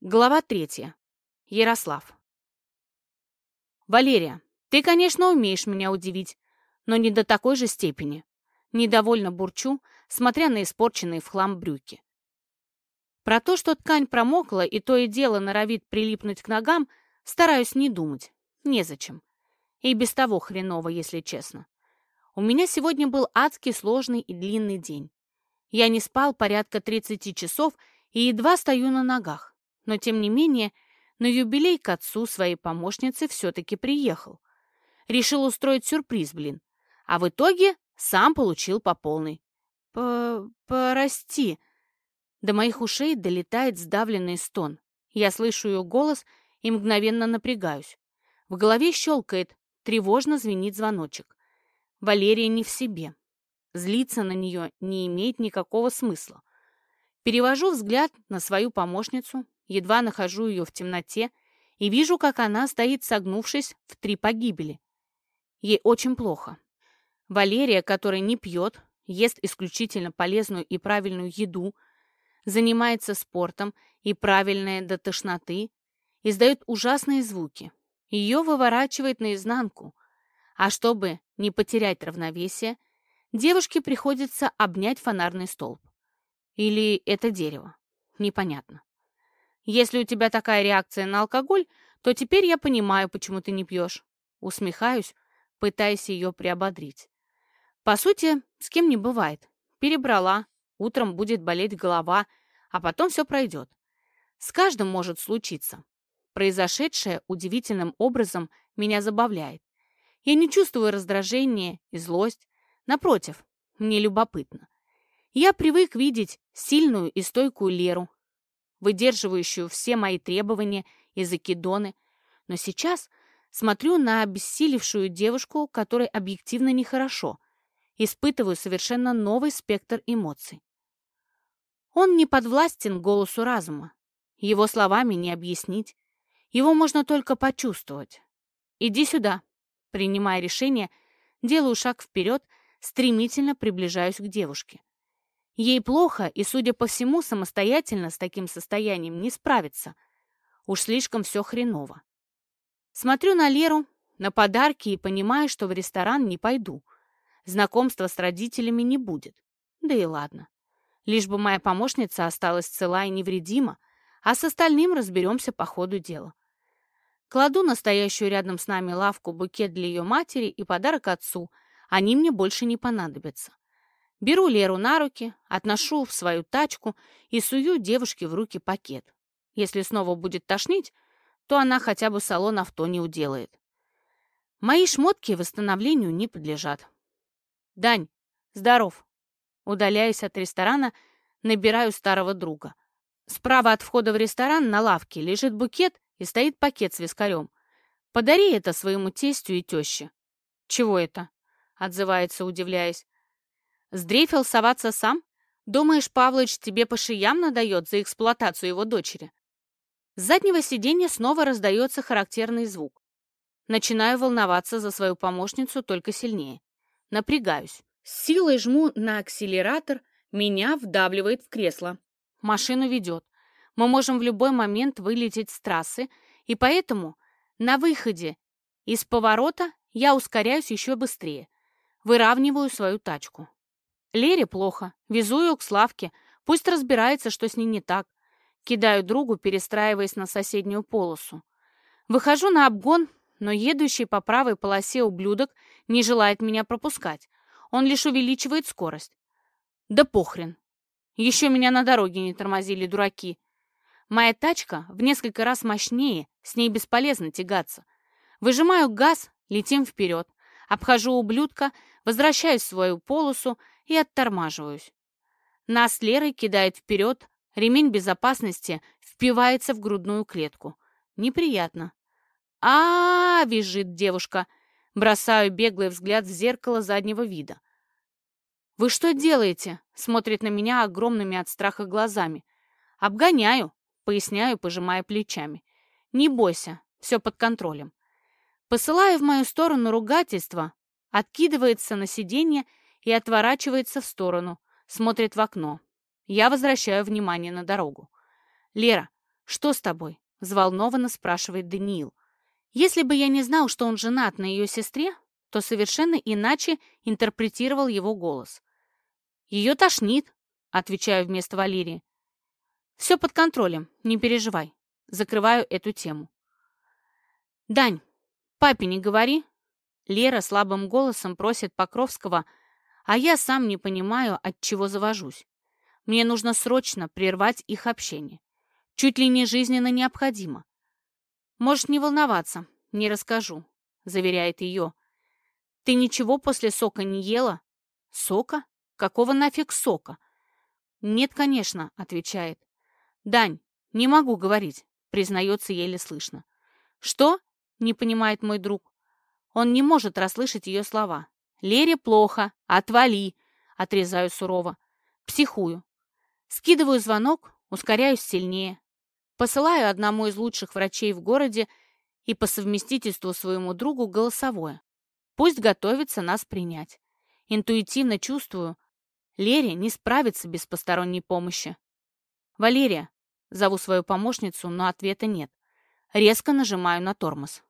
Глава третья. Ярослав. «Валерия, ты, конечно, умеешь меня удивить, но не до такой же степени». Недовольно бурчу, смотря на испорченные в хлам брюки. Про то, что ткань промокла и то и дело норовит прилипнуть к ногам, стараюсь не думать. Незачем. И без того хреново, если честно. У меня сегодня был адский сложный и длинный день. Я не спал порядка 30 часов и едва стою на ногах но, тем не менее, на юбилей к отцу своей помощницы все-таки приехал. Решил устроить сюрприз, блин. А в итоге сам получил по полной. П «Прости». До моих ушей долетает сдавленный стон. Я слышу ее голос и мгновенно напрягаюсь. В голове щелкает, тревожно звенит звоночек. Валерия не в себе. Злиться на нее не имеет никакого смысла. Перевожу взгляд на свою помощницу, едва нахожу ее в темноте и вижу, как она стоит, согнувшись в три погибели. Ей очень плохо. Валерия, которая не пьет, ест исключительно полезную и правильную еду, занимается спортом и правильная до тошноты, издает ужасные звуки. Ее выворачивает наизнанку. А чтобы не потерять равновесие, девушке приходится обнять фонарный столб. Или это дерево. Непонятно. Если у тебя такая реакция на алкоголь, то теперь я понимаю, почему ты не пьешь. Усмехаюсь, пытаясь ее приободрить. По сути, с кем не бывает. Перебрала, утром будет болеть голова, а потом все пройдет. С каждым может случиться. Произошедшее удивительным образом меня забавляет. Я не чувствую раздражения и злость. Напротив, мне любопытно. Я привык видеть сильную и стойкую Леру, выдерживающую все мои требования и закидоны, но сейчас смотрю на обессилевшую девушку, которой объективно нехорошо, испытываю совершенно новый спектр эмоций. Он не подвластен голосу разума, его словами не объяснить, его можно только почувствовать. «Иди сюда», принимая решение, делаю шаг вперед, стремительно приближаюсь к девушке. Ей плохо, и, судя по всему, самостоятельно с таким состоянием не справится. Уж слишком все хреново. Смотрю на Леру, на подарки и понимаю, что в ресторан не пойду. Знакомства с родителями не будет. Да и ладно. Лишь бы моя помощница осталась цела и невредима, а с остальным разберемся по ходу дела. Кладу настоящую рядом с нами лавку букет для ее матери и подарок отцу. Они мне больше не понадобятся. Беру Леру на руки, отношу в свою тачку и сую девушке в руки пакет. Если снова будет тошнить, то она хотя бы салон авто не уделает. Мои шмотки восстановлению не подлежат. «Дань, здоров!» Удаляюсь от ресторана, набираю старого друга. Справа от входа в ресторан на лавке лежит букет и стоит пакет с вискарем. «Подари это своему тестю и теще». «Чего это?» — отзывается, удивляясь. Сдрейфил соваться сам? Думаешь, Павлыч тебе по шиям надает за эксплуатацию его дочери? С заднего сиденья снова раздается характерный звук. Начинаю волноваться за свою помощницу только сильнее. Напрягаюсь. С силой жму на акселератор, меня вдавливает в кресло. Машину ведет. Мы можем в любой момент вылететь с трассы, и поэтому на выходе из поворота я ускоряюсь еще быстрее. Выравниваю свою тачку. Лере плохо. Везу ее к Славке. Пусть разбирается, что с ней не так. Кидаю другу, перестраиваясь на соседнюю полосу. Выхожу на обгон, но едущий по правой полосе ублюдок не желает меня пропускать. Он лишь увеличивает скорость. Да похрен. Еще меня на дороге не тормозили дураки. Моя тачка в несколько раз мощнее, с ней бесполезно тягаться. Выжимаю газ, летим вперед. Обхожу ублюдка, возвращаюсь в свою полосу и оттормаживаюсь. Нас Лерой кидает вперед, ремень безопасности впивается в грудную клетку. Неприятно. -а, -а визжит девушка. Бросаю беглый взгляд в зеркало заднего вида. «Вы что делаете?» — смотрит на меня огромными от страха глазами. «Обгоняю», — поясняю, пожимая плечами. «Не бойся, все под контролем». Посылая в мою сторону ругательство, откидывается на сиденье и отворачивается в сторону, смотрит в окно. Я возвращаю внимание на дорогу. «Лера, «Что с тобой?» — взволнованно спрашивает Даниил. Если бы я не знал, что он женат на ее сестре, то совершенно иначе интерпретировал его голос. «Ее тошнит», — отвечаю вместо Валерии. «Все под контролем, не переживай». Закрываю эту тему. «Дань, папе не говори». Лера слабым голосом просит Покровского, а я сам не понимаю, от чего завожусь. Мне нужно срочно прервать их общение. Чуть ли не жизненно необходимо. Можешь не волноваться, не расскажу, заверяет ее. Ты ничего после сока не ела? Сока? Какого нафиг сока? Нет, конечно, отвечает. Дань, не могу говорить, признается еле слышно. Что? Не понимает мой друг. Он не может расслышать ее слова. Лере плохо, отвали, отрезаю сурово. Психую. Скидываю звонок, ускоряюсь сильнее. Посылаю одному из лучших врачей в городе и по совместительству своему другу голосовое. Пусть готовится нас принять. Интуитивно чувствую, Лере не справится без посторонней помощи. «Валерия!» — зову свою помощницу, но ответа нет. Резко нажимаю на тормоз.